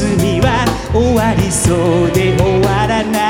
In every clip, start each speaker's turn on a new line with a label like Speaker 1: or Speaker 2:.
Speaker 1: 休みは終わりそうで終わらない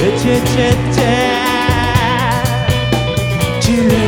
Speaker 1: Chile.